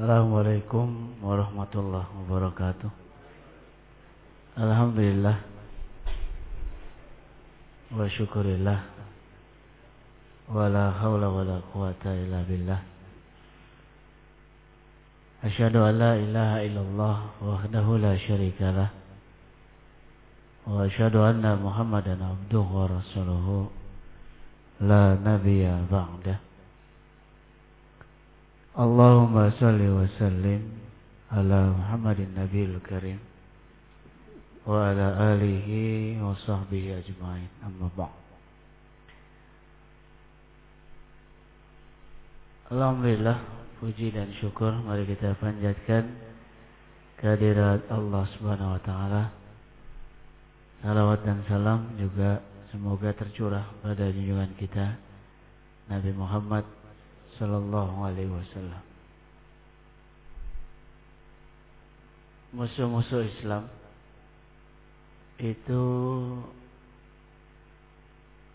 Assalamualaikum warahmatullahi wabarakatuh. Alhamdulillah wa syukurillah wa la hawla wa la quwata illa billah. Asyhadu an la ilaha illallah wahdahu la syarika lah wa asyhadu anna Muhammadan abduhu wa rasuluhu la nabiyya ba'dah. Allahumma salli wa sallim ala Muhammadin Nabil Karim wa ala alihi wa sahbihi ajma'in. Amma ba'd. Alhamdulillah puji dan syukur. Mari kita panjatkan kehadirat Allah Subhanahu wa taala. Salawat dan salam juga semoga tercurah pada junjungan kita Nabi Muhammad Sallallahu Alaihi Wasallam. Musuh-musuh Islam itu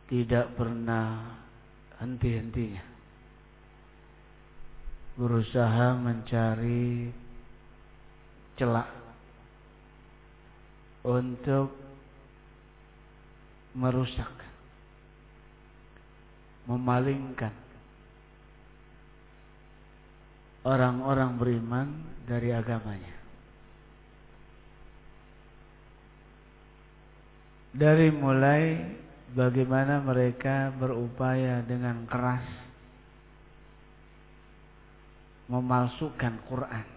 tidak pernah henti-hentinya berusaha mencari celak untuk merusak, memalingkan orang-orang beriman dari agamanya. Dari mulai bagaimana mereka berupaya dengan keras memalsukan Quran.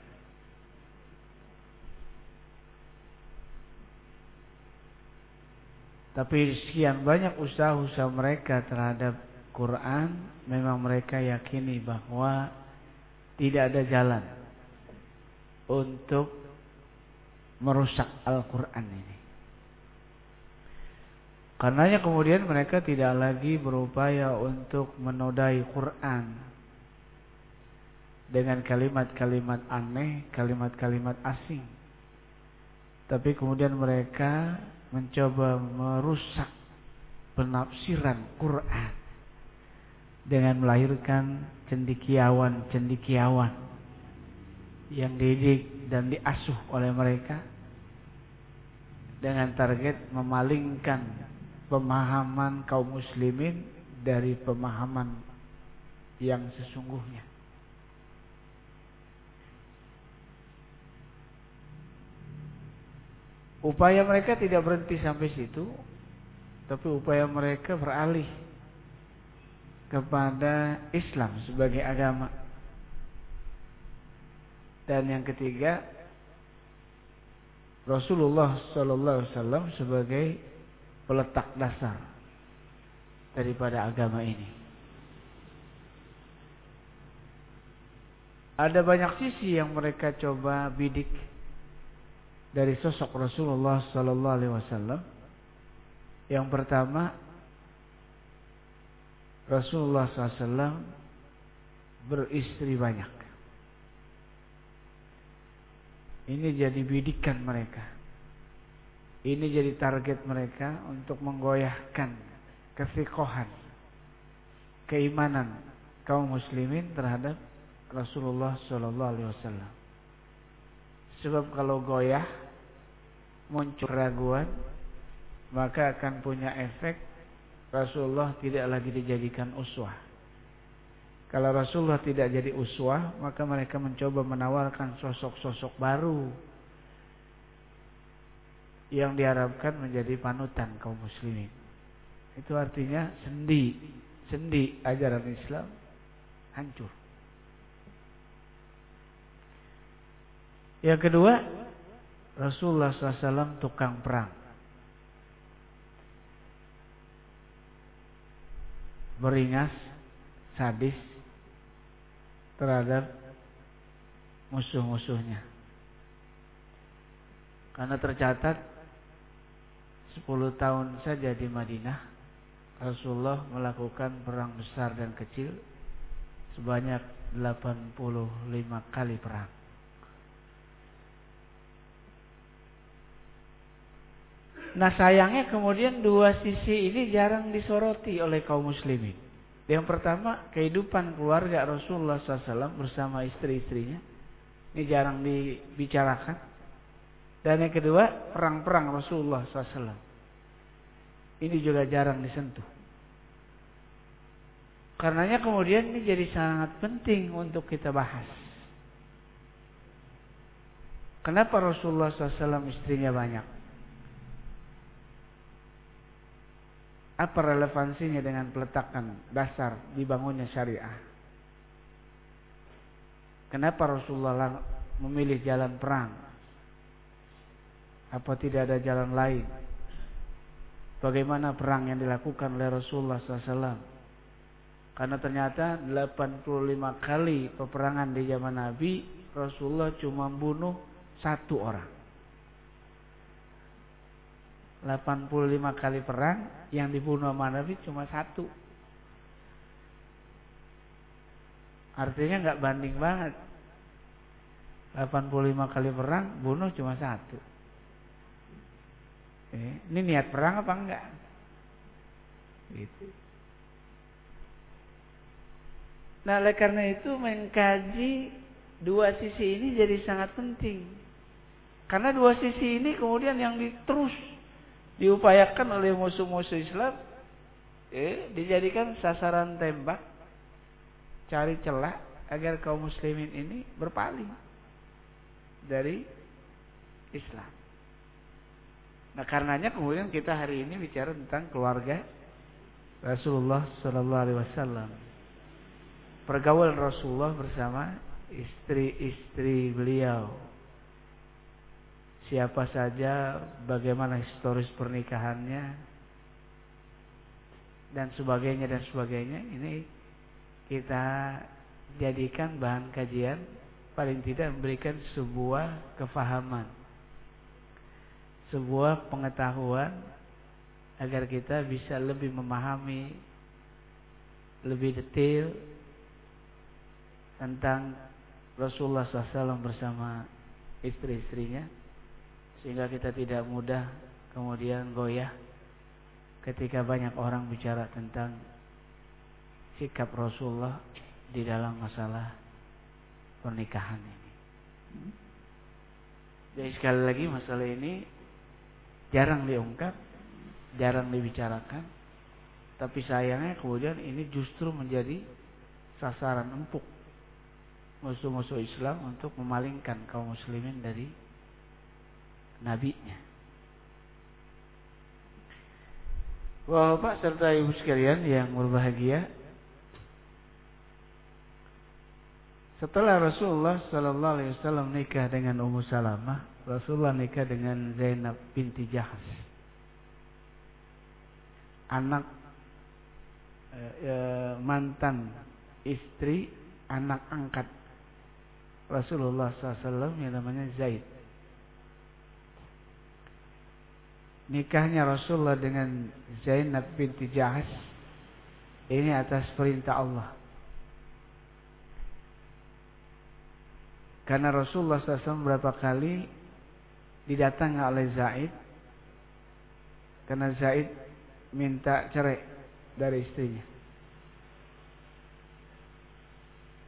Tapi sekian banyak usaha-usaha mereka terhadap Quran, memang mereka yakini bahwa tidak ada jalan untuk merusak Al-Quran ini. Karenanya kemudian mereka tidak lagi berupaya untuk menodai Quran dengan kalimat-kalimat aneh, kalimat-kalimat asing. Tapi kemudian mereka mencoba merusak penafsiran Quran dengan melahirkan cendikiawan-cendikiawan yang didik dan diasuh oleh mereka dengan target memalingkan pemahaman kaum muslimin dari pemahaman yang sesungguhnya. Upaya mereka tidak berhenti sampai situ, tapi upaya mereka beralih kepada Islam sebagai agama. Dan yang ketiga, Rasulullah sallallahu alaihi wasallam sebagai peletak dasar daripada agama ini. Ada banyak sisi yang mereka coba bidik dari sosok Rasulullah sallallahu alaihi wasallam. Yang pertama, Rasulullah SAW beristri banyak. Ini jadi bidikan mereka. Ini jadi target mereka untuk menggoyahkan kesikohan, keimanan kaum muslimin terhadap Rasulullah Wasallam. Sebab kalau goyah muncul keraguan, maka akan punya efek Rasulullah tidak lagi dijadikan uswah. Kalau Rasulullah tidak jadi uswah, maka mereka mencoba menawarkan sosok-sosok baru yang diharapkan menjadi panutan kaum muslimin. Itu artinya sendi, sendi ajaran Islam hancur. Yang kedua, Rasulullah SAW tukang perang. Beringas, sadis terhadap musuh-musuhnya. Karena tercatat 10 tahun saja di Madinah Rasulullah melakukan perang besar dan kecil sebanyak 85 kali perang. Nah sayangnya kemudian dua sisi ini jarang disoroti oleh kaum muslimin. Yang pertama kehidupan keluarga Rasulullah SAW bersama istri-istrinya Ini jarang dibicarakan. Dan yang kedua, perang-perang Rasulullah SAW. Ini juga jarang disentuh. Karenanya kemudian ini jadi sangat penting untuk kita bahas. Kenapa Rasulullah SAW istrinya banyak? Apa relevansinya dengan peletakan dasar dibangunnya syariah? Kenapa Rasulullah memilih jalan perang? Apa tidak ada jalan lain? Bagaimana perang yang dilakukan oleh Rasulullah SAW? Karena ternyata 85 kali peperangan di zaman Nabi, Rasulullah cuma bunuh satu orang. 85 kali perang yang dibunuh sama Nabi cuma satu. Artinya nggak banding banget. 85 kali perang bunuh cuma satu. Eh, ini niat perang apa enggak? Gitu. Nah, oleh karena itu mengkaji dua sisi ini jadi sangat penting. Karena dua sisi ini kemudian yang terus diupayakan oleh musuh-musuh Islam eh, dijadikan sasaran tembak cari celah agar kaum muslimin ini berpaling dari Islam. Nah karenanya kemudian kita hari ini bicara tentang keluarga Rasulullah Sallallahu Alaihi Wasallam. Pergaulan Rasulullah bersama istri-istri beliau siapa saja, bagaimana historis pernikahannya, dan sebagainya dan sebagainya. Ini kita jadikan bahan kajian, paling tidak memberikan sebuah kefahaman, sebuah pengetahuan agar kita bisa lebih memahami lebih detail tentang Rasulullah SAW bersama istri-istrinya sehingga kita tidak mudah kemudian goyah ketika banyak orang bicara tentang sikap Rasulullah di dalam masalah pernikahan ini. Jadi sekali lagi masalah ini jarang diungkap, jarang dibicarakan, tapi sayangnya kemudian ini justru menjadi sasaran empuk musuh-musuh Islam untuk memalingkan kaum muslimin dari nabinya. Bapak serta ibu sekalian yang berbahagia, setelah Rasulullah Sallallahu Alaihi Wasallam nikah dengan Ummu Salamah, Rasulullah nikah dengan Zainab binti Jahas, anak eh, eh, mantan istri anak angkat Rasulullah SAW yang namanya Zaid. Nikahnya Rasulullah dengan Zainab binti Jahas ini atas perintah Allah. Karena Rasulullah SAW berapa kali didatangi oleh Zaid karena Zaid minta cerai dari istrinya.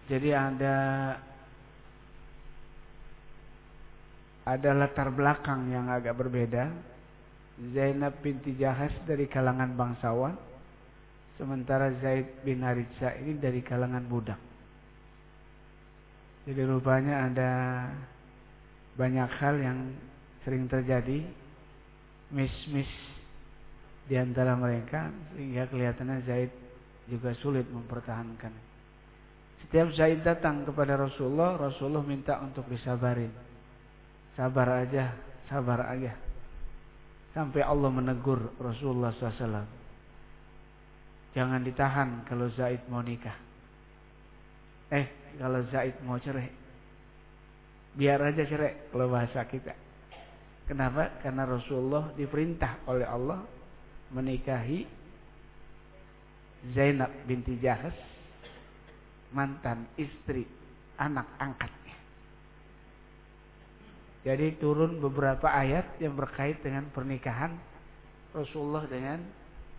Jadi ada ada latar belakang yang agak berbeda Zainab binti Jahas dari kalangan bangsawan sementara Zaid bin Haritsa ini dari kalangan budak. Jadi rupanya ada banyak hal yang sering terjadi mis-mis di antara mereka sehingga kelihatannya Zaid juga sulit mempertahankan. Setiap Zaid datang kepada Rasulullah, Rasulullah minta untuk disabarin. Sabar aja, sabar aja. Sampai Allah menegur Rasulullah SAW. Jangan ditahan kalau Zaid mau nikah. Eh, kalau Zaid mau cerai. Biar aja cerai kalau bahasa kita. Kenapa? Karena Rasulullah diperintah oleh Allah menikahi Zainab binti Jahas mantan istri anak angkat jadi turun beberapa ayat yang berkait dengan pernikahan Rasulullah dengan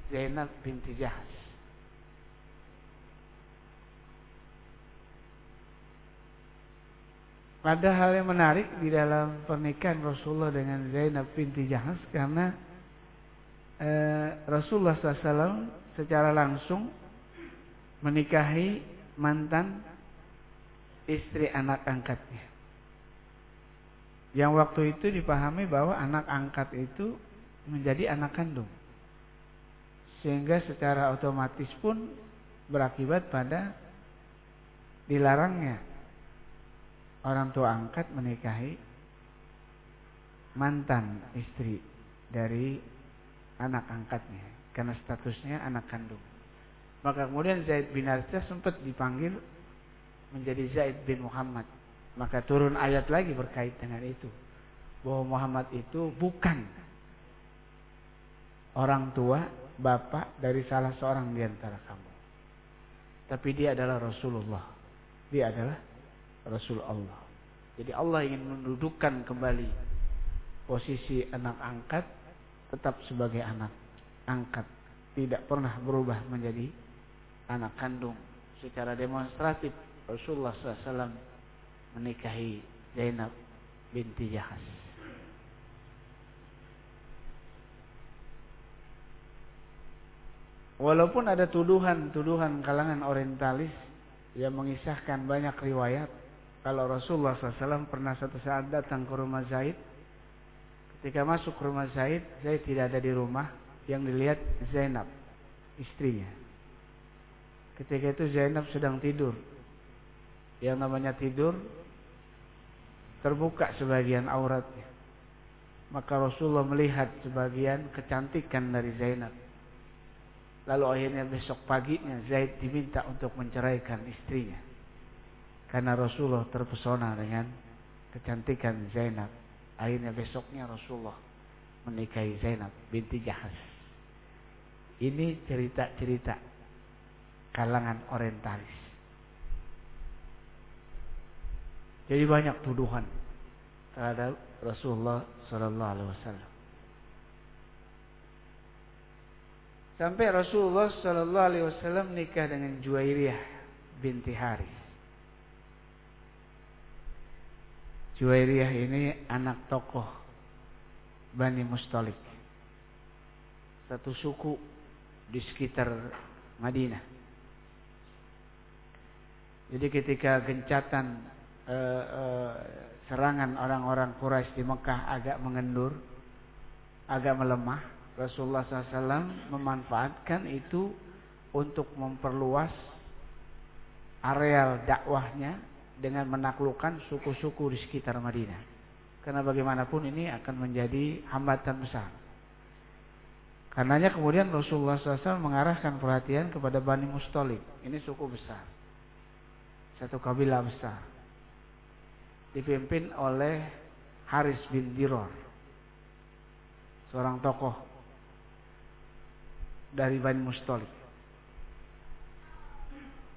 Zainab binti Jahas. ada hal yang menarik di dalam pernikahan Rasulullah dengan Zainab binti Jahas karena eh, Rasulullah SAW secara langsung menikahi mantan istri anak angkatnya. Yang waktu itu dipahami bahwa anak angkat itu menjadi anak kandung. Sehingga secara otomatis pun berakibat pada dilarangnya orang tua angkat menikahi mantan istri dari anak angkatnya karena statusnya anak kandung. Maka kemudian Zaid bin Harithah sempat dipanggil menjadi Zaid bin Muhammad. Maka turun ayat lagi berkait dengan itu. Bahwa Muhammad itu bukan orang tua, bapak dari salah seorang di antara kamu. Tapi dia adalah Rasulullah. Dia adalah Rasul Allah. Jadi Allah ingin mendudukkan kembali posisi anak angkat tetap sebagai anak angkat. Tidak pernah berubah menjadi anak kandung. Secara demonstratif Rasulullah SAW menikahi Zainab binti Jahas. Walaupun ada tuduhan-tuduhan kalangan orientalis yang mengisahkan banyak riwayat kalau Rasulullah SAW pernah satu saat datang ke rumah Zaid. Ketika masuk ke rumah Zaid, Zaid tidak ada di rumah. Yang dilihat Zainab, istrinya. Ketika itu Zainab sedang tidur. Yang namanya tidur, terbuka sebagian auratnya. Maka Rasulullah melihat sebagian kecantikan dari Zainab. Lalu akhirnya besok paginya Zaid diminta untuk menceraikan istrinya. Karena Rasulullah terpesona dengan kecantikan Zainab. Akhirnya besoknya Rasulullah menikahi Zainab binti Jahas. Ini cerita-cerita kalangan orientalis. Jadi banyak tuduhan terhadap Rasulullah Sallallahu Alaihi Wasallam. Sampai Rasulullah Sallallahu Alaihi Wasallam nikah dengan Juwairiyah binti Haris. Juwairiyah ini anak tokoh Bani Mustalik. Satu suku di sekitar Madinah. Jadi ketika gencatan eh, eh, serangan orang-orang Quraisy di Mekah agak mengendur, agak melemah, Rasulullah SAW memanfaatkan itu untuk memperluas areal dakwahnya dengan menaklukkan suku-suku di sekitar Madinah. Karena bagaimanapun ini akan menjadi hambatan besar. Karenanya kemudian Rasulullah SAW mengarahkan perhatian kepada Bani Mustalik. Ini suku besar. Satu kabilah besar. Dipimpin oleh Haris bin Diror. Seorang tokoh dari Bani Mustalik.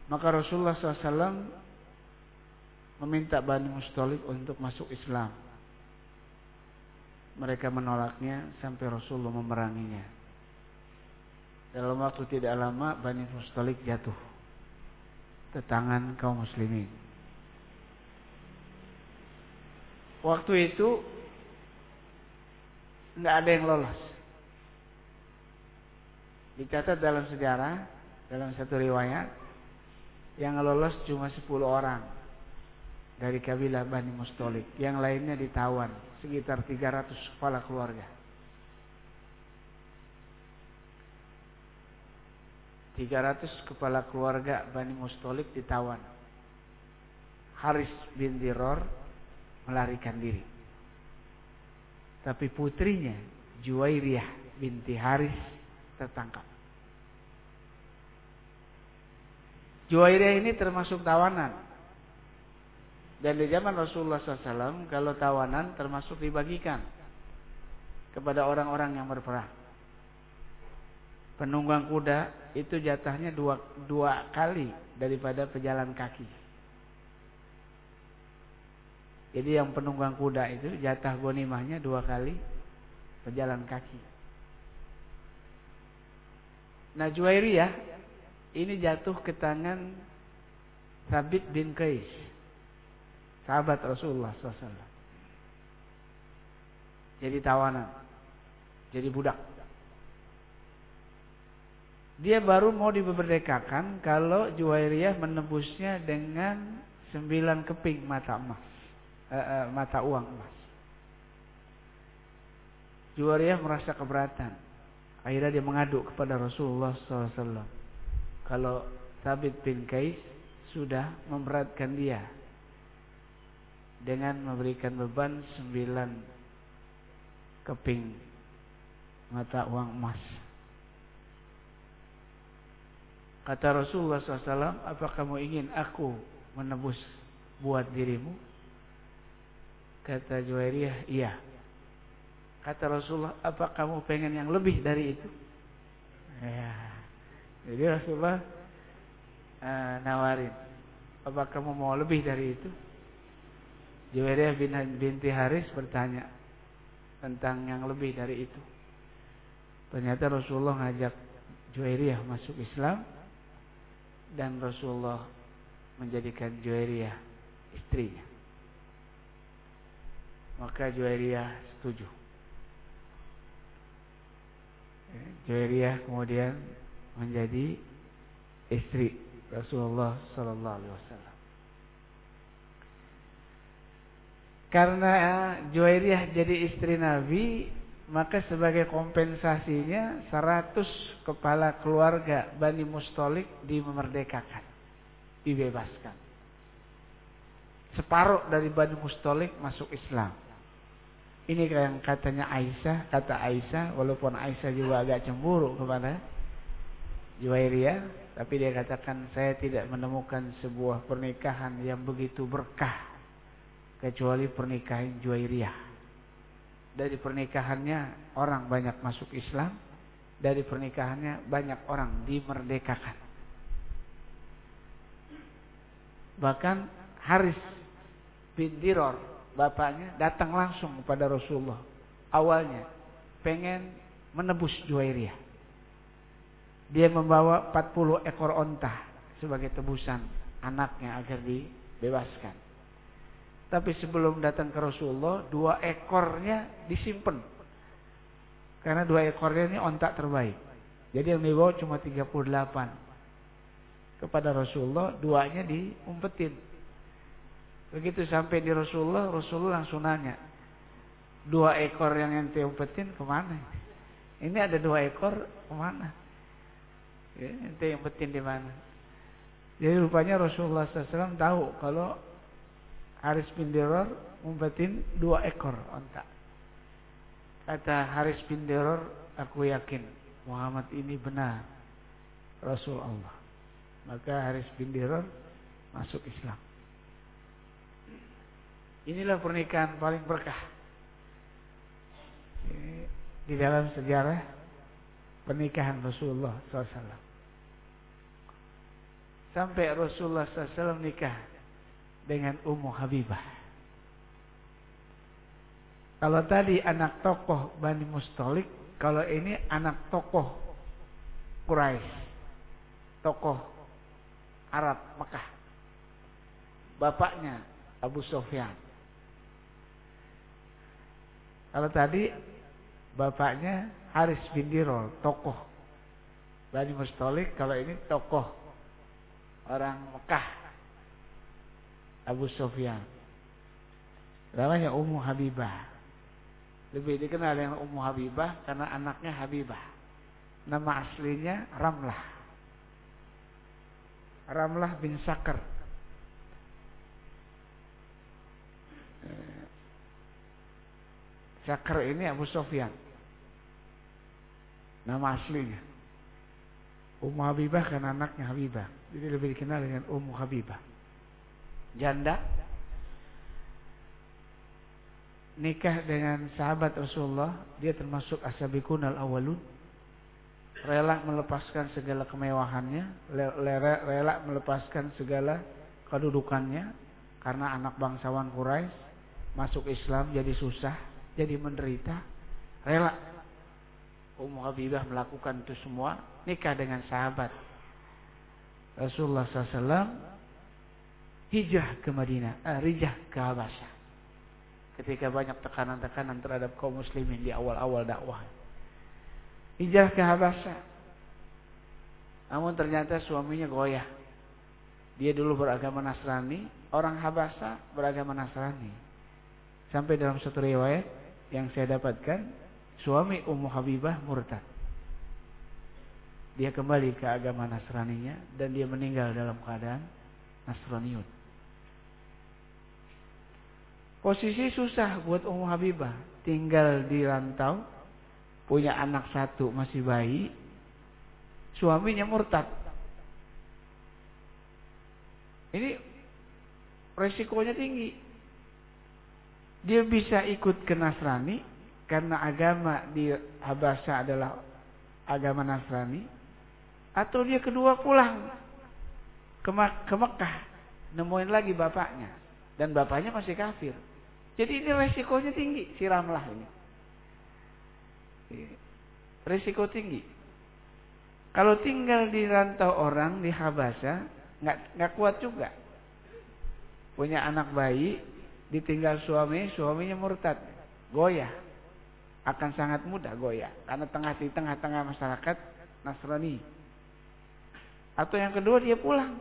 Maka Rasulullah SAW meminta Bani Mustalik untuk masuk Islam. Mereka menolaknya sampai Rasulullah memeranginya. Dalam waktu tidak lama Bani Mustalik jatuh ke tangan kaum muslimin. Waktu itu nggak ada yang lolos. Dicatat dalam sejarah, dalam satu riwayat, yang lolos cuma 10 orang dari kabilah Bani Mustolik. Yang lainnya ditawan sekitar 300 kepala keluarga. 300 kepala keluarga Bani Mustolik ditawan. Haris bin Diror melarikan diri. Tapi putrinya Juwairiyah binti Haris tertangkap. Juwairiyah ini termasuk tawanan dan di zaman Rasulullah SAW, kalau tawanan termasuk dibagikan kepada orang-orang yang berperang. Penunggang kuda itu jatahnya dua, dua kali daripada pejalan kaki. Jadi yang penunggang kuda itu jatah gonimahnya dua kali pejalan kaki. Nah Juwairiyah ini jatuh ke tangan Sabit bin Qais sahabat Rasulullah SAW. Jadi tawanan, jadi budak. Dia baru mau diberdekakan kalau Juwairiyah menebusnya dengan sembilan keping mata emas, eh, eh, mata uang emas. Juwairiyah merasa keberatan. Akhirnya dia mengadu kepada Rasulullah SAW. Kalau Thabit bin Kais sudah memberatkan dia dengan memberikan beban sembilan keping mata uang emas. Kata Rasulullah SAW, apa kamu ingin aku menebus buat dirimu? Kata Juwairiyah, iya. Kata Rasulullah, apa kamu pengen yang lebih dari itu? Ya. Jadi Rasulullah uh, nawarin, apa kamu mau lebih dari itu? Juwairiyah bin, binti Haris bertanya tentang yang lebih dari itu. Ternyata Rasulullah ngajak Juwairiyah masuk Islam dan Rasulullah menjadikan Juwairiyah istrinya. Maka Juwairiyah setuju. Ya, Juwairiyah kemudian menjadi istri Rasulullah sallallahu alaihi wasallam. Karena Juwairiyah jadi istri Nabi, maka sebagai kompensasinya 100 kepala keluarga Bani Mustolik dimerdekakan. Dibebaskan. Separuh dari Bani Mustolik masuk Islam. Ini yang katanya Aisyah, kata Aisyah, walaupun Aisyah juga agak cemburu kepada Juwairiyah, tapi dia katakan saya tidak menemukan sebuah pernikahan yang begitu berkah kecuali pernikahan Juwairiyah dari pernikahannya orang banyak masuk Islam, dari pernikahannya banyak orang dimerdekakan. Bahkan Haris bin Diror, bapaknya datang langsung kepada Rasulullah. Awalnya pengen menebus Juwairiyah. Dia membawa 40 ekor onta sebagai tebusan anaknya agar dibebaskan. Tapi sebelum datang ke Rasulullah, dua ekornya disimpan. Karena dua ekornya ini ontak terbaik. Jadi yang dibawa cuma 38. Kepada Rasulullah, duanya diumpetin. Begitu sampai di Rasulullah, Rasulullah langsung nanya. Dua ekor yang ente umpetin ke mana? Ini ada dua ekor ke mana? Ya, ente umpetin di mana? Jadi rupanya Rasulullah SAW tahu kalau Haris bin Diror ngumpetin dua ekor onta. Kata Haris bin Diror, aku yakin Muhammad ini benar Rasul Allah. Maka Haris bin Diror masuk Islam. Inilah pernikahan paling berkah. Di dalam sejarah pernikahan Rasulullah SAW. Sampai Rasulullah SAW nikah dengan Ummu Habibah. Kalau tadi anak tokoh Bani Mustolik, kalau ini anak tokoh Quraisy, tokoh Arab Mekah. Bapaknya Abu Sofyan. Kalau tadi bapaknya Haris bin Dirol, tokoh Bani Mustolik, kalau ini tokoh orang Mekah Abu Sofyan. Namanya Ummu Habibah. Lebih dikenal dengan Ummu Habibah karena anaknya Habibah. Nama aslinya Ramlah. Ramlah bin Sakar. Eh, Sakar ini Abu Sofyan. Nama aslinya. Ummu Habibah karena anaknya Habibah. Jadi lebih dikenal dengan Ummu Habibah janda nikah dengan sahabat Rasulullah, dia termasuk asabikunal awalun. Rela melepaskan segala kemewahannya, rela melepaskan segala kedudukannya karena anak bangsawan Quraisy masuk Islam jadi susah, jadi menderita. Rela Ummu Habibah melakukan itu semua nikah dengan sahabat Rasulullah SAW hijrah ke Madinah, eh, hijrah ke Habasyah. Ketika banyak tekanan-tekanan terhadap kaum muslimin di awal-awal dakwah. Hijrah ke Habasyah. Namun ternyata suaminya goyah. Dia dulu beragama Nasrani, orang Habasa beragama Nasrani. Sampai dalam satu riwayat yang saya dapatkan, suami Ummu Habibah murtad. Dia kembali ke agama Nasraninya dan dia meninggal dalam keadaan Nasraniun. Posisi susah buat Ummu Habibah. Tinggal di rantau. Punya anak satu masih bayi. Suaminya murtad. Ini resikonya tinggi. Dia bisa ikut ke Nasrani. Karena agama di Habasa adalah agama Nasrani. Atau dia kedua pulang ke, ke Mekah. Nemuin lagi bapaknya. Dan bapaknya masih kafir. Jadi ini resikonya tinggi, siramlah ini. Resiko tinggi. Kalau tinggal di rantau orang di Habasa, nggak nggak kuat juga. Punya anak bayi, ditinggal suami, suaminya murtad, goyah. Akan sangat mudah goyah, karena tengah di tengah-tengah masyarakat Nasrani. Atau yang kedua dia pulang,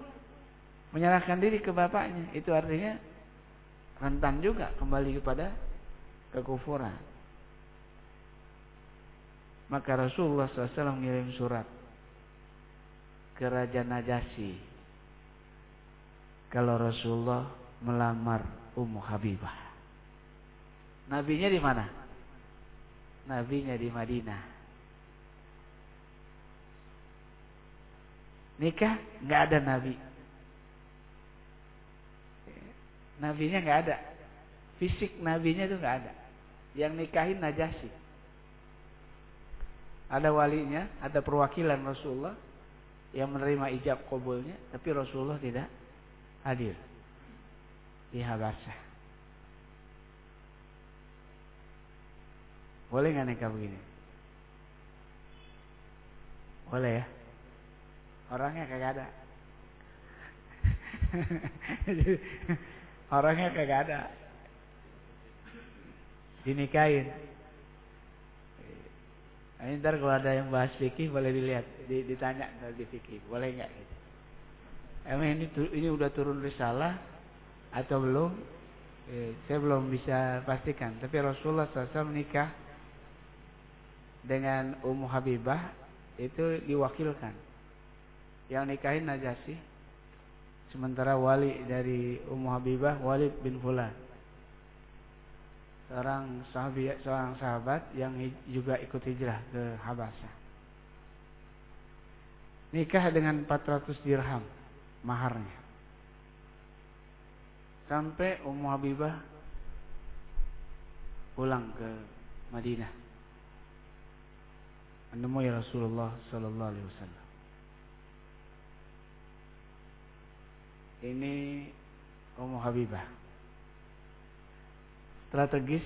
menyerahkan diri ke bapaknya. Itu artinya rentan juga kembali kepada kekufuran. Maka Rasulullah SAW mengirim surat ke Raja Najasyi. Kalau Rasulullah melamar Ummu Habibah. Nabinya di mana? Nabinya di Madinah. Nikah nggak ada nabi. Nabinya nggak ada. Fisik nabinya itu nggak ada. Yang nikahin Najasyi. Ada walinya, ada perwakilan Rasulullah yang menerima ijab kabulnya, tapi Rasulullah tidak hadir di Habasyah. Boleh nggak nikah begini? Boleh ya? Orangnya kagak ada. Orangnya kagak ada. Dinikahin. Nah, ntar kalau ada yang bahas fikih boleh dilihat, ditanya kalau di fikih, boleh nggak gitu. Emang ini ini udah turun risalah atau belum? Eh, saya belum bisa pastikan. Tapi Rasulullah SAW menikah dengan Ummu Habibah itu diwakilkan. Yang nikahin Najasyi Sementara wali dari Ummu Habibah Walid bin Fulan. Seorang sahabat, seorang sahabat yang juga ikut hijrah ke Habasyah. Nikah dengan 400 dirham maharnya. Sampai Ummu Habibah pulang ke Madinah. Menemui Rasulullah sallallahu alaihi wasallam. ini Ummu Habibah. Strategis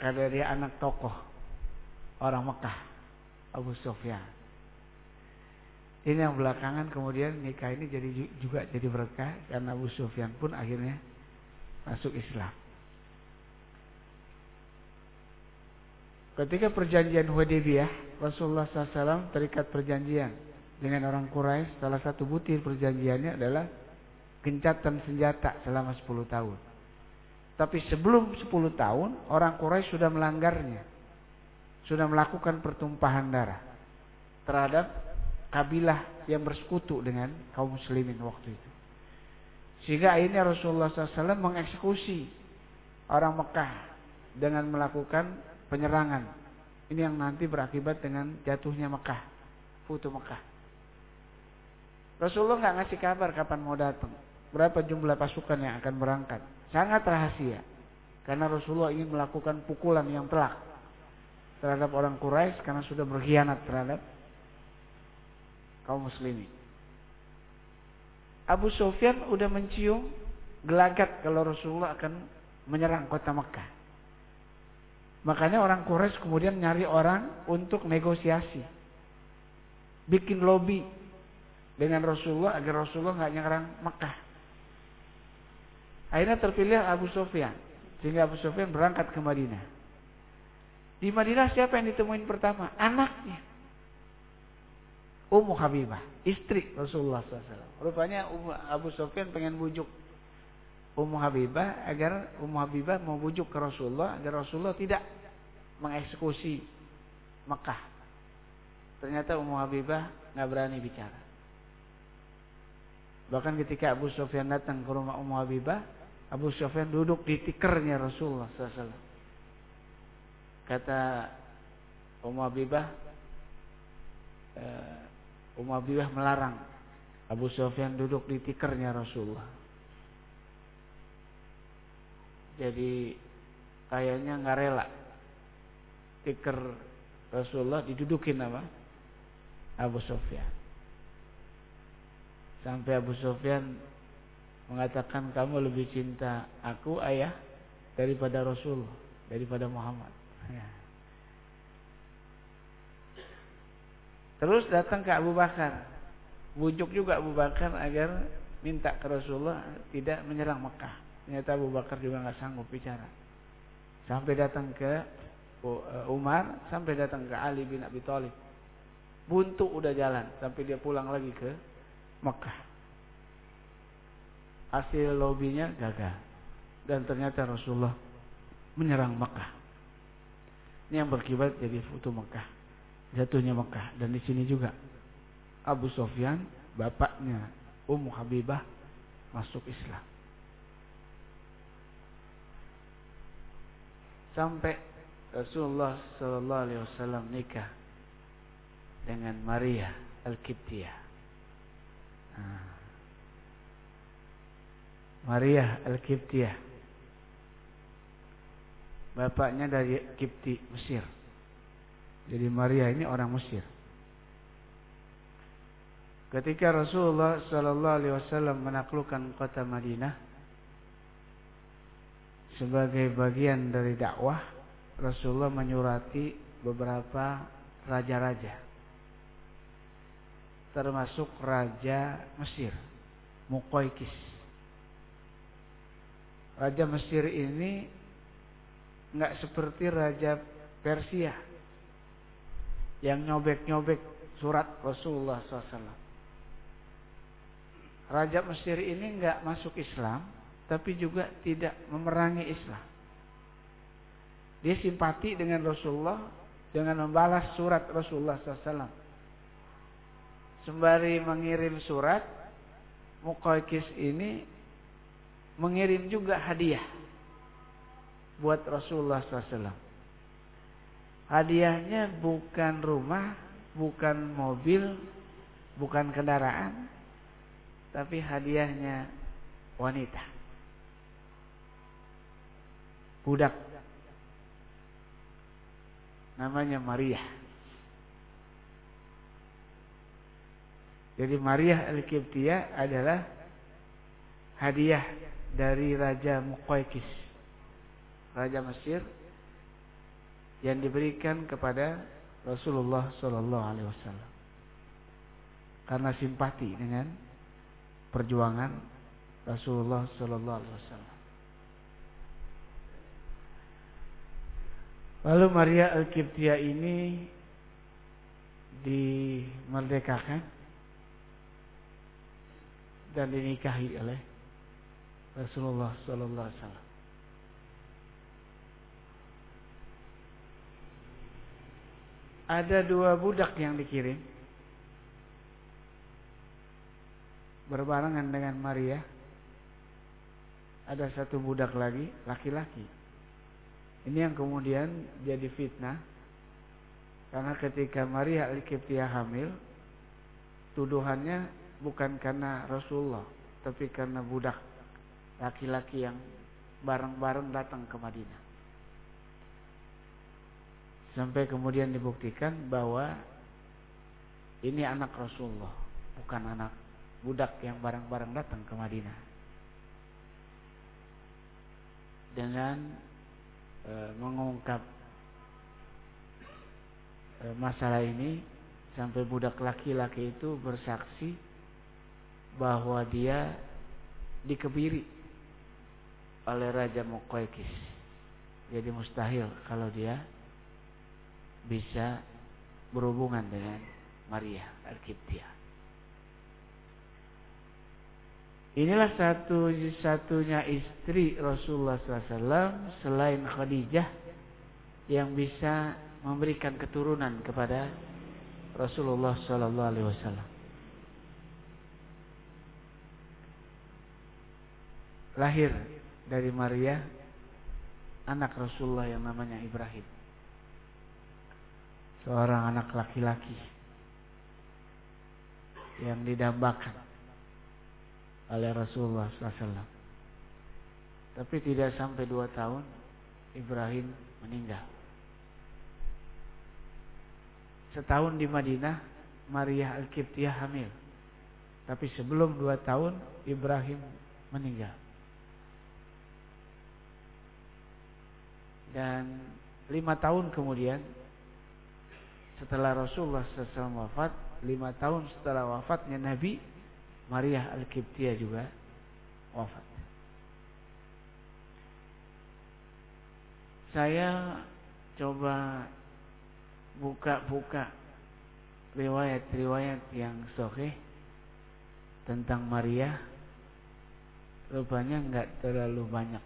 karena dia anak tokoh orang Mekah, Abu Sufyan. Ini yang belakangan kemudian nikah ini jadi juga jadi berkah karena Abu Sufyan pun akhirnya masuk Islam. Ketika perjanjian Hudaybiyah, Rasulullah SAW terikat perjanjian dengan orang Quraisy. Salah satu butir perjanjiannya adalah gencatan senjata selama 10 tahun. Tapi sebelum 10 tahun orang Quraisy sudah melanggarnya. Sudah melakukan pertumpahan darah terhadap kabilah yang bersekutu dengan kaum muslimin waktu itu. Sehingga akhirnya Rasulullah SAW mengeksekusi orang Mekah dengan melakukan penyerangan. Ini yang nanti berakibat dengan jatuhnya Mekah, Futu Mekah. Rasulullah nggak ngasih kabar kapan mau datang berapa jumlah pasukan yang akan berangkat. Sangat rahasia. Karena Rasulullah ingin melakukan pukulan yang telak terhadap orang Quraisy karena sudah berkhianat terhadap kaum muslimin. Abu Sufyan udah mencium gelagat kalau Rasulullah akan menyerang kota Mekah. Makanya orang Quraisy kemudian nyari orang untuk negosiasi. Bikin lobby dengan Rasulullah agar Rasulullah nggak nyerang Mekah. Akhirnya terpilih Abu Sufyan. Sehingga Abu Sufyan berangkat ke Madinah. Di Madinah siapa yang ditemuin pertama? Anaknya. Ummu Habibah, istri Rasulullah SAW. Rupanya Abu Sufyan pengen bujuk Ummu Habibah agar Ummu Habibah mau bujuk ke Rasulullah agar Rasulullah tidak mengeksekusi Mekah. Ternyata Ummu Habibah nggak berani bicara. Bahkan ketika Abu Sufyan datang ke rumah Ummu Habibah, Abu Sufyan duduk di tikernya Rasulullah SAW. Kata Ummu Habibah, eh, Ummu Habibah melarang Abu Sufyan duduk di tikernya Rasulullah. Jadi kayaknya nggak rela tiker Rasulullah didudukin apa? Abu Sufyan. Sampai Abu Sufyan mengatakan kamu lebih cinta aku ayah daripada Rasul, daripada Muhammad. Ya. Terus datang ke Abu Bakar. Bujuk juga Abu Bakar agar minta ke Rasulullah tidak menyerang Mekah. Ternyata Abu Bakar juga nggak sanggup bicara. Sampai datang ke uh, Umar, sampai datang ke Ali bin Abi Thalib. Buntu udah jalan sampai dia pulang lagi ke Mekah. Hasil lobinya gagal. Dan ternyata Rasulullah menyerang Mekah. Ini yang berkibat jadi foto Mekah. Jatuhnya Mekah. Dan di sini juga Abu Sofyan, bapaknya Ummu Habibah masuk Islam. Sampai Rasulullah Sallallahu Alaihi Wasallam nikah dengan Maria Al-Kiptiyah. Maria Al-Kiptiyah. Bapaknya dari Kipti, Mesir. Jadi Maria ini orang Mesir. Ketika Rasulullah Sallallahu Alaihi Wasallam menaklukkan kota Madinah sebagai bagian dari dakwah, Rasulullah menyurati beberapa raja-raja termasuk raja Mesir, Muqaykis. Raja Mesir ini nggak seperti raja Persia yang nyobek-nyobek surat Rasulullah SAW. Raja Mesir ini nggak masuk Islam, tapi juga tidak memerangi Islam. Dia simpati dengan Rasulullah dengan membalas surat Rasulullah SAW sembari mengirim surat Muqaykis ini mengirim juga hadiah buat Rasulullah SAW. Hadiahnya bukan rumah, bukan mobil, bukan kendaraan, tapi hadiahnya wanita. Budak. Namanya Maria. Jadi Maria Al-Qibtiyah adalah hadiah dari Raja Muqaykis. Raja Mesir yang diberikan kepada Rasulullah Sallallahu Alaihi Wasallam karena simpati dengan perjuangan Rasulullah Sallallahu Alaihi Wasallam. Lalu Maria Al-Qibtiyah ini dimerdekakan dan dinikahi oleh Rasulullah sallallahu alaihi wasallam. Ada dua budak yang dikirim berbarengan dengan Maria. Ada satu budak lagi, laki-laki. Ini yang kemudian jadi fitnah karena ketika Maria al hamil, tuduhannya bukan karena Rasulullah, tapi karena budak laki-laki yang bareng-bareng datang ke Madinah. Sampai kemudian dibuktikan bahwa ini anak Rasulullah, bukan anak budak yang bareng-bareng datang ke Madinah. Dengan e, mengungkap e, masalah ini sampai budak laki-laki itu bersaksi bahwa dia dikebiri oleh Raja Muqaykis. Jadi mustahil kalau dia bisa berhubungan dengan Maria Al-Qibtiyah. Inilah satu-satunya istri Rasulullah SAW selain Khadijah yang bisa memberikan keturunan kepada Rasulullah SAW. Lahir dari Maria anak Rasulullah yang namanya Ibrahim. Seorang anak laki-laki yang didambakan oleh Rasulullah SAW. Tapi tidak sampai dua tahun Ibrahim meninggal. Setahun di Madinah Maria Al-Qibtiyah hamil. Tapi sebelum dua tahun Ibrahim meninggal. Dan lima tahun kemudian setelah Rasulullah SAW wafat, lima tahun setelah wafatnya Nabi Maria Al-Qibtiyah juga wafat. Saya coba buka-buka riwayat-riwayat yang sahih tentang Maria rupanya nggak terlalu banyak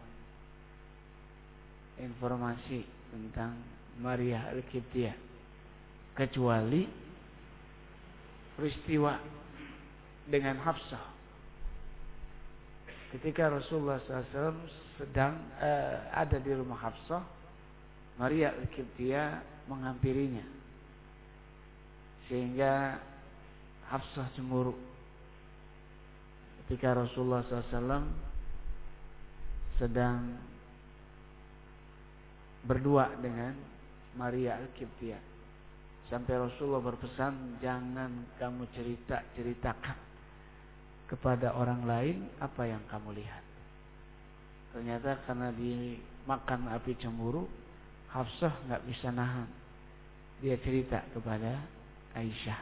informasi tentang Maria Al-Qibtiyah kecuali peristiwa dengan Hafsah. Ketika Rasulullah SAW sedang uh, ada di rumah Hafsah, Maria Al-Qibtiyah menghampirinya. Sehingga Hafsah cemburu. Ketika Rasulullah SAW sedang berdua dengan Maria Al-Qibtiyah. Sampai Rasulullah berpesan, jangan kamu cerita-ceritakan kepada orang lain apa yang kamu lihat. Ternyata karena dimakan api cemburu, Hafsah nggak bisa nahan. Dia cerita kepada Aisyah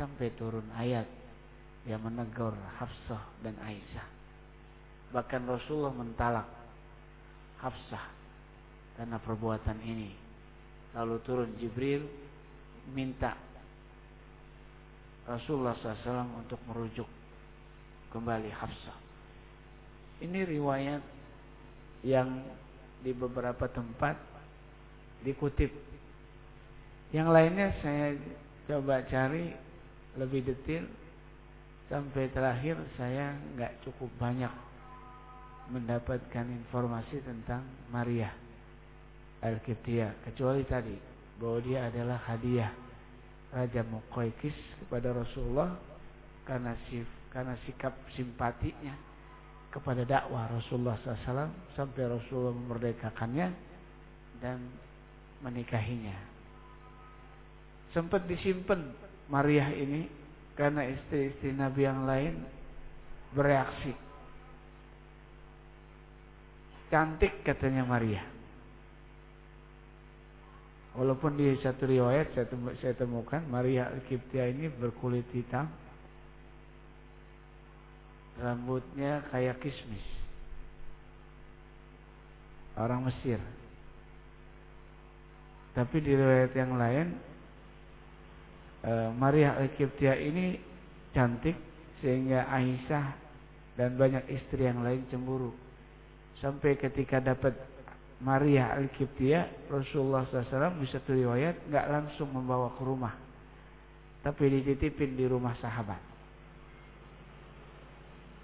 sampai turun ayat yang menegur Hafsah dan Aisyah. Bahkan Rasulullah mentalak Hafsah karena perbuatan ini. Lalu turun Jibril minta Rasulullah SAW untuk merujuk kembali Hafsah. Ini riwayat yang di beberapa tempat dikutip. Yang lainnya saya coba cari lebih detail sampai terakhir saya nggak cukup banyak mendapatkan informasi tentang Maria Al-Qibtiyah kecuali tadi bahwa dia adalah hadiah Raja Muqaykis kepada Rasulullah karena sif karena sikap simpatinya kepada dakwah Rasulullah SAW sampai Rasulullah memerdekakannya dan menikahinya. Sempat disimpan Maria ini karena istri-istri Nabi yang lain bereaksi. Cantik katanya Maria. Walaupun di satu riwayat saya temukan Maria Al-Qibtiyah ini berkulit hitam Rambutnya kayak kismis. Orang Mesir. Tapi di riwayat yang lain eh, Maria al ini cantik sehingga Aisyah dan banyak istri yang lain cemburu. Sampai ketika dapat Maria al Rasulullah SAW bisa riwayat nggak langsung membawa ke rumah, tapi dititipin di rumah sahabat.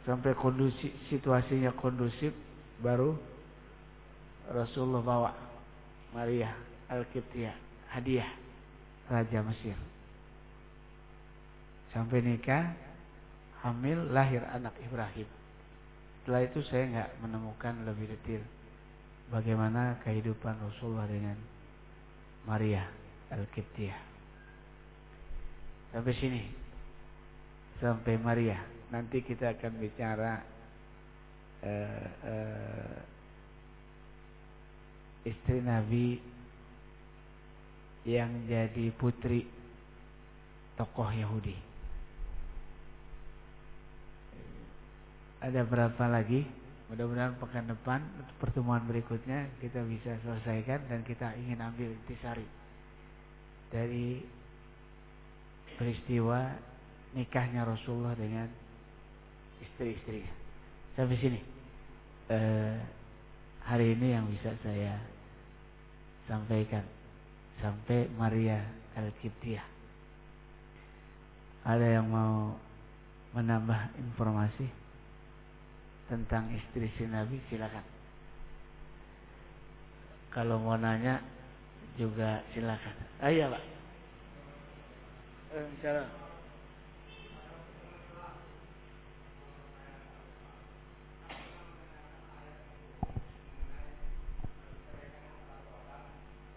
Sampai kondusif situasinya kondusif baru Rasulullah bawa Maria Al-Qibtiyah hadiah Raja Mesir. Sampai nikah hamil lahir anak Ibrahim. Setelah itu saya nggak menemukan lebih detail bagaimana kehidupan Rasulullah dengan Maria Al-Qibtiyah sampai sini sampai Maria nanti kita akan bicara uh, uh, istri Nabi yang jadi putri tokoh Yahudi. Ada berapa lagi? Mudah-mudahan pekan depan pertemuan berikutnya kita bisa selesaikan dan kita ingin ambil intisari dari peristiwa nikahnya Rasulullah dengan istri-istrinya. Sampai sini. Eh, hari ini yang bisa saya sampaikan sampai Maria Al-Qibtiyah. Ada yang mau menambah informasi tentang istri si Nabi silakan. Kalau mau nanya juga silakan. Ah, iya, Pak. Eh,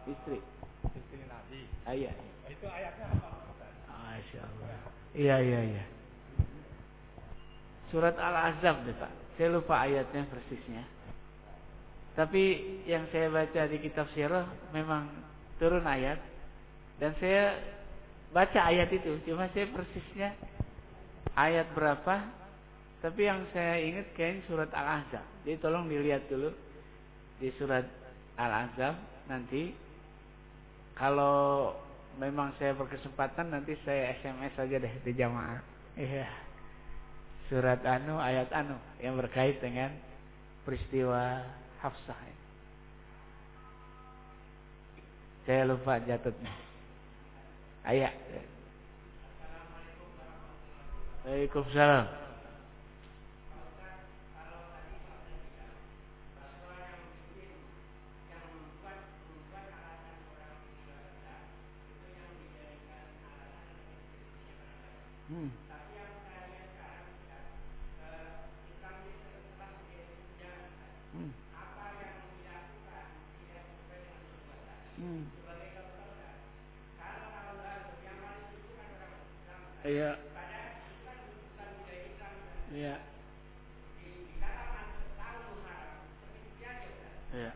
Istri. Istri Nabi. Ah, Itu ayatnya apa? Masya Allah. Iya, iya, iya. Surat Al-Azab deh Pak. Saya lupa ayatnya persisnya. Tapi yang saya baca di kitab sirah memang turun ayat. Dan saya baca ayat itu. Cuma saya persisnya ayat berapa. Tapi yang saya ingat kayaknya surat Al-Azab. Jadi tolong dilihat dulu di surat Al-Azab nanti kalau memang saya berkesempatan nanti saya SMS saja deh di jamaah. Iya. Surat anu ayat anu yang berkait dengan peristiwa Hafsah. Saya lupa jatuhnya. Ayat. Waalaikumsalam. Hmm. Hmm. Hmm. Iya. Iya. Iya.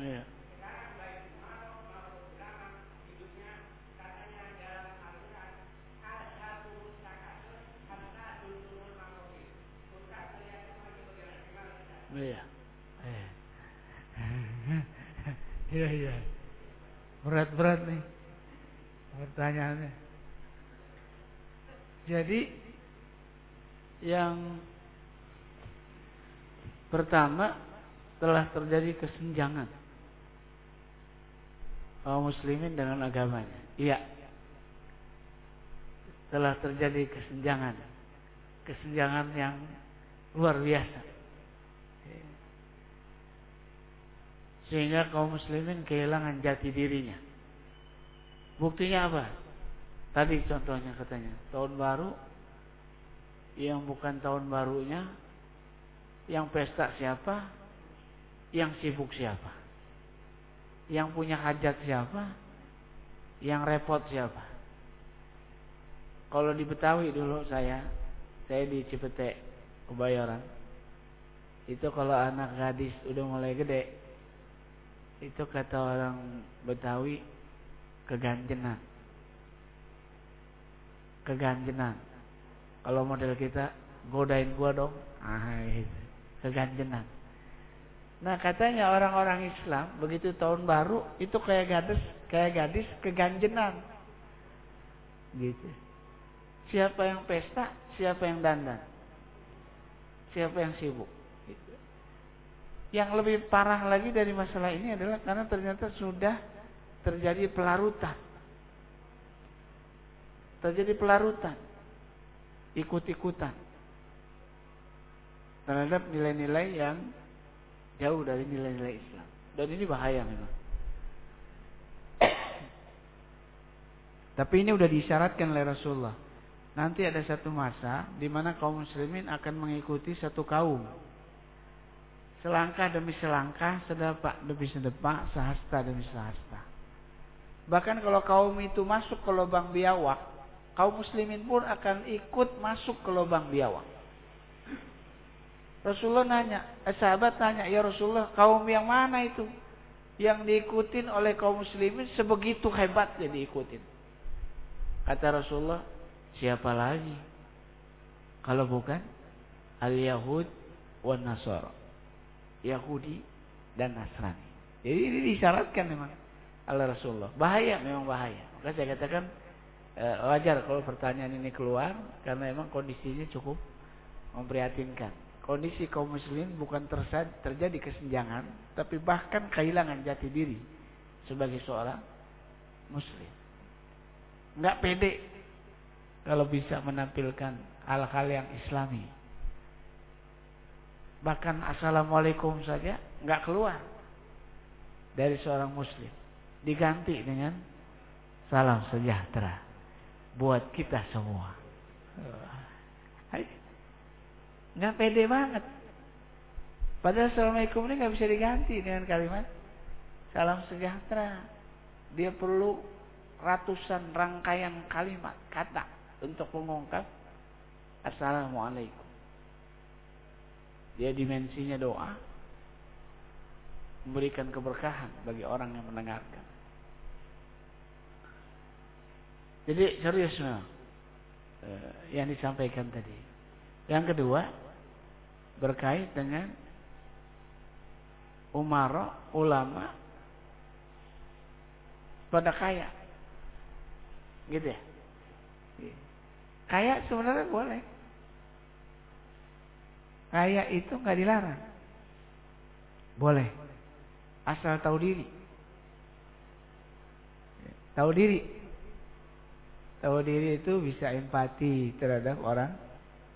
Iya. Iya. Iya, iya. Berat-berat nih pertanyaannya. Jadi yang pertama telah terjadi kesenjangan kaum muslimin dengan agamanya. Iya. Telah terjadi kesenjangan. Kesenjangan yang luar biasa. Sehingga kaum muslimin kehilangan jati dirinya. Buktinya apa? Tadi contohnya katanya, tahun baru yang bukan tahun barunya, yang pesta siapa, yang sibuk siapa. Yang punya hajat siapa? Yang repot siapa? Kalau di Betawi dulu saya, saya di Cipete, Kebayoran. Itu kalau anak gadis udah mulai gede, itu kata orang Betawi keganjenan. Keganjenan. Kalau model kita godain gua dong, ah itu keganjenan. Nah katanya orang-orang Islam begitu tahun baru itu kayak gadis, kayak gadis keganjenan. Gitu. Siapa yang pesta, siapa yang dandan. Siapa yang sibuk. Yang lebih parah lagi dari masalah ini adalah karena ternyata sudah terjadi pelarutan. Terjadi pelarutan. Ikut-ikutan. Terhadap nilai-nilai yang jauh dari nilai-nilai Islam. Dan ini bahaya memang. Tapi ini sudah disyaratkan oleh Rasulullah. Nanti ada satu masa di mana kaum muslimin akan mengikuti satu kaum. Selangkah demi selangkah, sedepak demi sedepak, sehasta demi sehasta. Bahkan kalau kaum itu masuk ke lubang biawak, kaum muslimin pun akan ikut masuk ke lubang biawak. Rasulullah nanya, eh, sahabat tanya, ya Rasulullah, kaum yang mana itu yang diikutin oleh kaum muslimin sebegitu hebatnya diikutin? Kata Rasulullah, siapa lagi? Kalau bukan al-Yahud wan Nasara. Yahudi dan Nasrani. Jadi ini disyaratkan memang oleh Rasulullah. Bahaya memang bahaya. Maka saya katakan e, wajar kalau pertanyaan ini keluar karena memang kondisinya cukup memprihatinkan kondisi kaum muslimin bukan terjadi kesenjangan, tapi bahkan kehilangan jati diri sebagai seorang muslim. Enggak pede kalau bisa menampilkan hal-hal yang islami. Bahkan assalamualaikum saja enggak keluar dari seorang muslim. Diganti dengan salam sejahtera buat kita semua. Nggak pede banget. Padahal Assalamualaikum ini nggak bisa diganti dengan kalimat Salam sejahtera. Dia perlu ratusan rangkaian kalimat, kata untuk mengungkap Assalamualaikum. Dia dimensinya doa, memberikan keberkahan bagi orang yang mendengarkan. Jadi serius memang eh, yang disampaikan tadi. Yang kedua berkait dengan umara, ulama pada kaya. Gitu ya. Kaya sebenarnya boleh. Kaya itu nggak dilarang. Boleh. Asal tahu diri. Tahu diri. Tahu diri itu bisa empati terhadap orang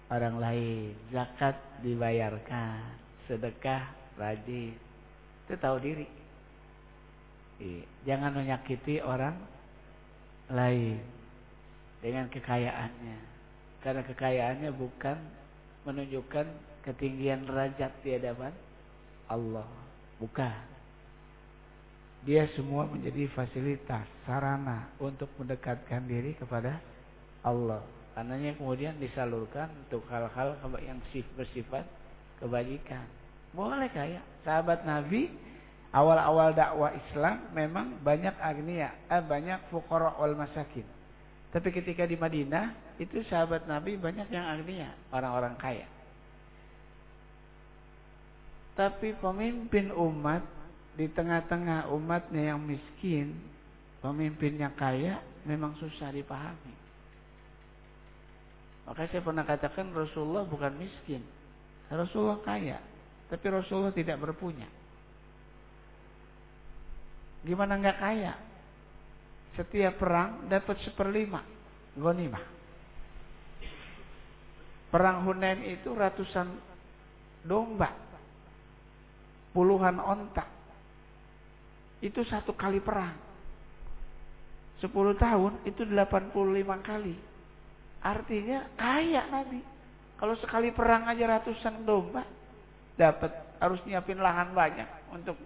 orang lain. Zakat dibayarkan, sedekah rajin. Itu tahu diri. Jangan menyakiti orang lain dengan kekayaannya. Karena kekayaannya bukan menunjukkan ketinggian derajat di hadapan Allah. Bukan. Dia semua menjadi fasilitas, sarana untuk mendekatkan diri kepada Allah. Karenanya kemudian disalurkan untuk hal-hal yang bersifat kebajikan. Boleh kayak sahabat Nabi awal-awal dakwah Islam memang banyak agnia, eh, banyak fukara wal masakin. Tapi ketika di Madinah itu sahabat Nabi banyak yang agnia, orang-orang kaya. Tapi pemimpin umat di tengah-tengah umatnya yang miskin, pemimpinnya kaya memang susah dipahami. Maka saya pernah katakan Rasulullah bukan miskin. Rasulullah kaya. Tapi Rasulullah tidak berpunya. Gimana nggak kaya? Setiap perang dapat seperlima. Gonimah. Perang Hunain itu ratusan domba. Puluhan ontak. Itu satu kali perang. Sepuluh tahun itu delapan puluh lima kali. Artinya kaya Nabi. Kalau sekali perang aja ratusan domba dapat harus nyiapin lahan banyak untuk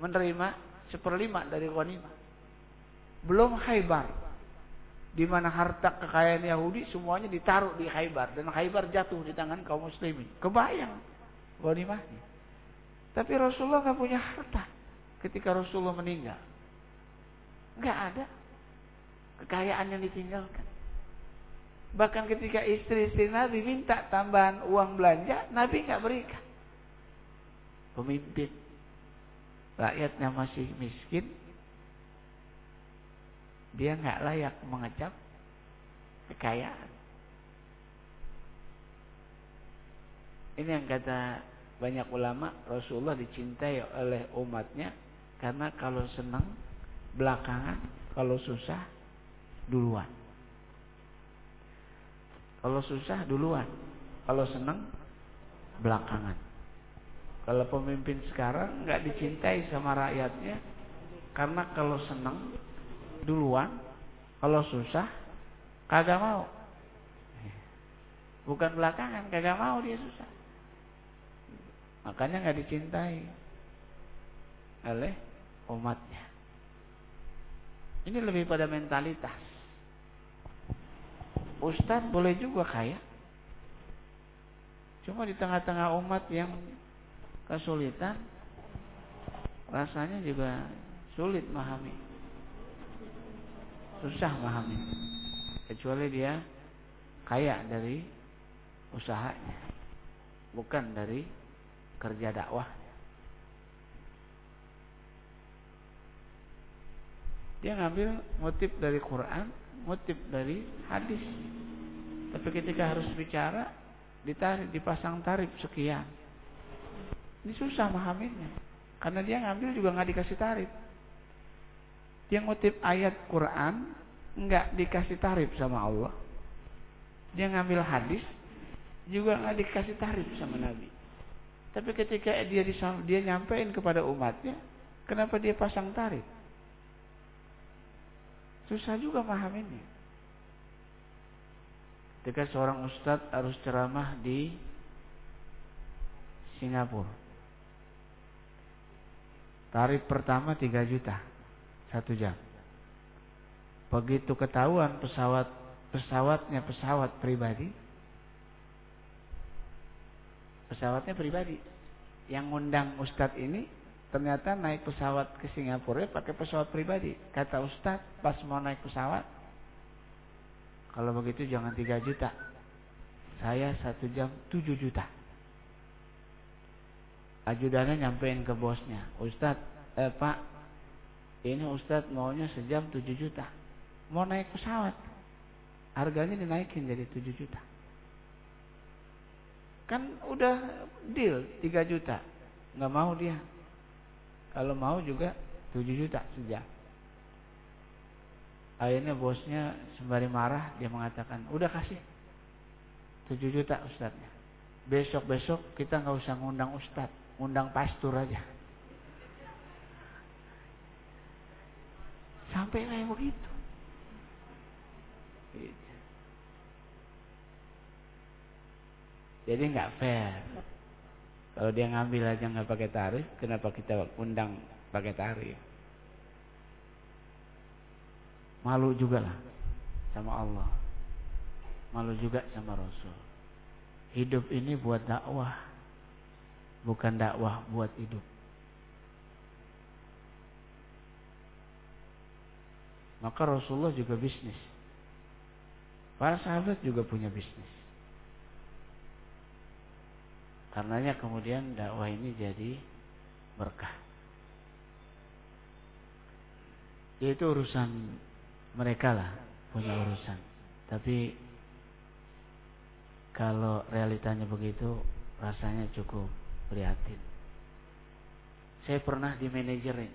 menerima seperlima dari ghanimah. Belum Khaybar. Di mana harta kekayaan Yahudi semuanya ditaruh di Khaybar dan Khaybar jatuh di tangan kaum muslimin. Kebayang ghanimahnya. Tapi Rasulullah nggak punya harta ketika Rasulullah meninggal. Nggak ada kekayaan yang ditinggalkan. Bahkan ketika istri-istri Nabi minta tambahan uang belanja, Nabi nggak berikan. Pemimpin rakyatnya masih miskin, dia nggak layak mengecap kekayaan. Ini yang kata banyak ulama, Rasulullah dicintai oleh umatnya karena kalau senang belakangan, kalau susah duluan. Kalau susah duluan. Kalau senang belakangan. Kalau pemimpin sekarang nggak dicintai sama rakyatnya karena kalau senang duluan, kalau susah kagak mau. Bukan belakangan, kagak mau dia susah. Makanya nggak dicintai oleh umatnya. Ini lebih pada mentalitas. Ustadz boleh juga kaya. Cuma di tengah-tengah umat yang kesulitan, rasanya juga sulit memahami. Susah memahami. Kecuali dia kaya dari usahanya. Bukan dari kerja dakwah. Dia ngambil motif dari Quran, motif dari hadis. Tapi ketika harus bicara, ditarik, dipasang tarif sekian. Ini susah memahaminya. Karena dia ngambil juga nggak dikasih tarif. Dia ngutip ayat Quran nggak dikasih tarif sama Allah. Dia ngambil hadis juga nggak dikasih tarif sama Nabi. Tapi ketika dia dia nyampein kepada umatnya, kenapa dia pasang tarif? Susah juga pahaminnya. Ketika seorang ustadz harus ceramah di Singapura. Tarif pertama 3 juta satu jam. Begitu ketahuan pesawat pesawatnya pesawat pribadi, pesawatnya pribadi. Yang ngundang Ustadz ini ternyata naik pesawat ke Singapura pakai pesawat pribadi. Kata Ustadz pas mau naik pesawat, kalau begitu jangan 3 juta. Saya satu jam 7 juta ajudannya nyampein ke bosnya Ustadz eh pak ini Ustadz maunya sejam 7 juta mau naik pesawat harganya dinaikin jadi 7 juta kan udah deal 3 juta nggak mau dia kalau mau juga 7 juta sejam akhirnya bosnya sembari marah dia mengatakan udah kasih 7 juta ustadznya besok-besok kita nggak usah ngundang ustadz undang pastur aja. Sampai kayak begitu. Gitu. Jadi nggak fair. Kalau dia ngambil aja nggak pakai tarif, kenapa kita undang pakai tarif? Malu juga lah sama Allah. Malu juga sama Rasul. Hidup ini buat dakwah bukan dakwah buat hidup. Maka Rasulullah juga bisnis. Para sahabat juga punya bisnis. Karenanya kemudian dakwah ini jadi berkah. Itu urusan mereka lah punya urusan. Tapi kalau realitanya begitu rasanya cukup prihatin. Saya pernah di manajerin.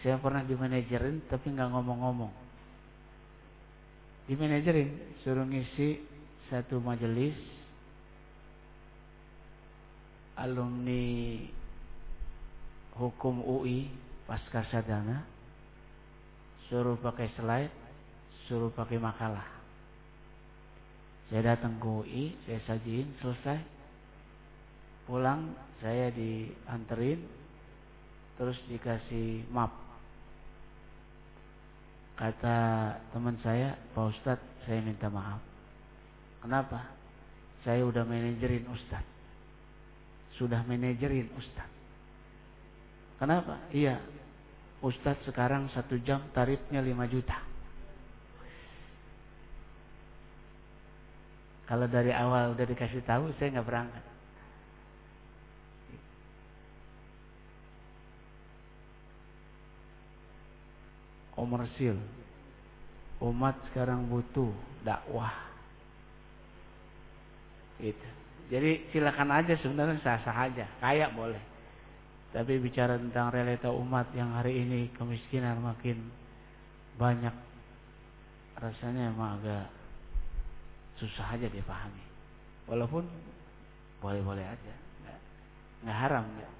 Saya pernah di manajerin tapi nggak ngomong-ngomong. Di manajerin suruh ngisi satu majelis alumni hukum UI pasca sadana suruh pakai slide suruh pakai makalah. Saya datang ke UI saya sajiin selesai. Pulang saya dianterin terus dikasih map. Kata teman saya Pak Ustadz saya minta maaf. Kenapa? Saya udah manajerin Ustadz sudah manajerin Ustadz kenapa iya Ustadz sekarang satu jam tarifnya 5 juta kalau dari awal udah dikasih tahu saya nggak berangkat komersil. Umat sekarang butuh dakwah. Gitu. Jadi silakan aja sebenarnya sah-sah aja, kaya boleh. Tapi bicara tentang realita umat yang hari ini kemiskinan makin banyak, rasanya emang agak susah aja dipahami. Walaupun boleh-boleh aja, nggak, haram ya.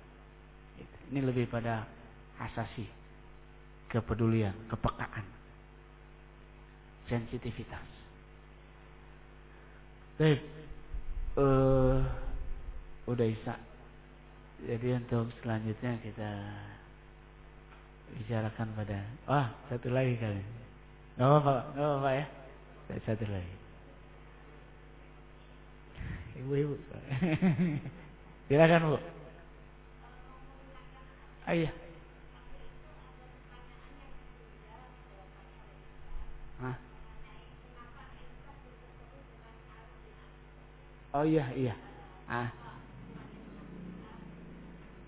Ini lebih pada asasi kepedulian, kepekaan, sensitivitas. Baik, uh, udah isa. Jadi untuk selanjutnya kita bicarakan pada, ah satu lagi kali. Gak apa-apa, gak apa-apa ya. Satu lagi. Ibu-ibu. Silakan, Bu. Ayah. Oh iya, iya. Ah.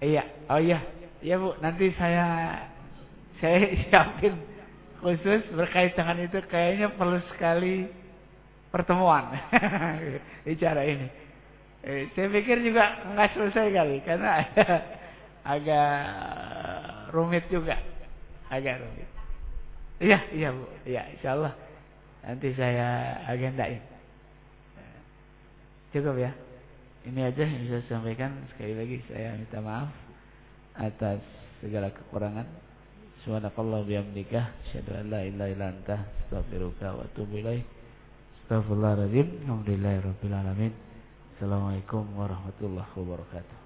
Iya, oh iya. Iya, Bu. Nanti saya saya siapin khusus berkait dengan itu kayaknya perlu sekali pertemuan bicara ini. Eh, saya pikir juga nggak selesai kali karena agak rumit juga, agak rumit. Iya, iya bu, iya, insya Allah nanti saya agendain. Cukup ya. Ini aja yang bisa saya sampaikan. Sekali lagi saya minta maaf atas segala kekurangan. Subhanakallah bihamdika asyhadu an la ilaha illa anta astaghfiruka wa atubu ilaik. Astagfirullahaladzim Alhamdulillahirabbil alamin. Assalamualaikum warahmatullahi wabarakatuh.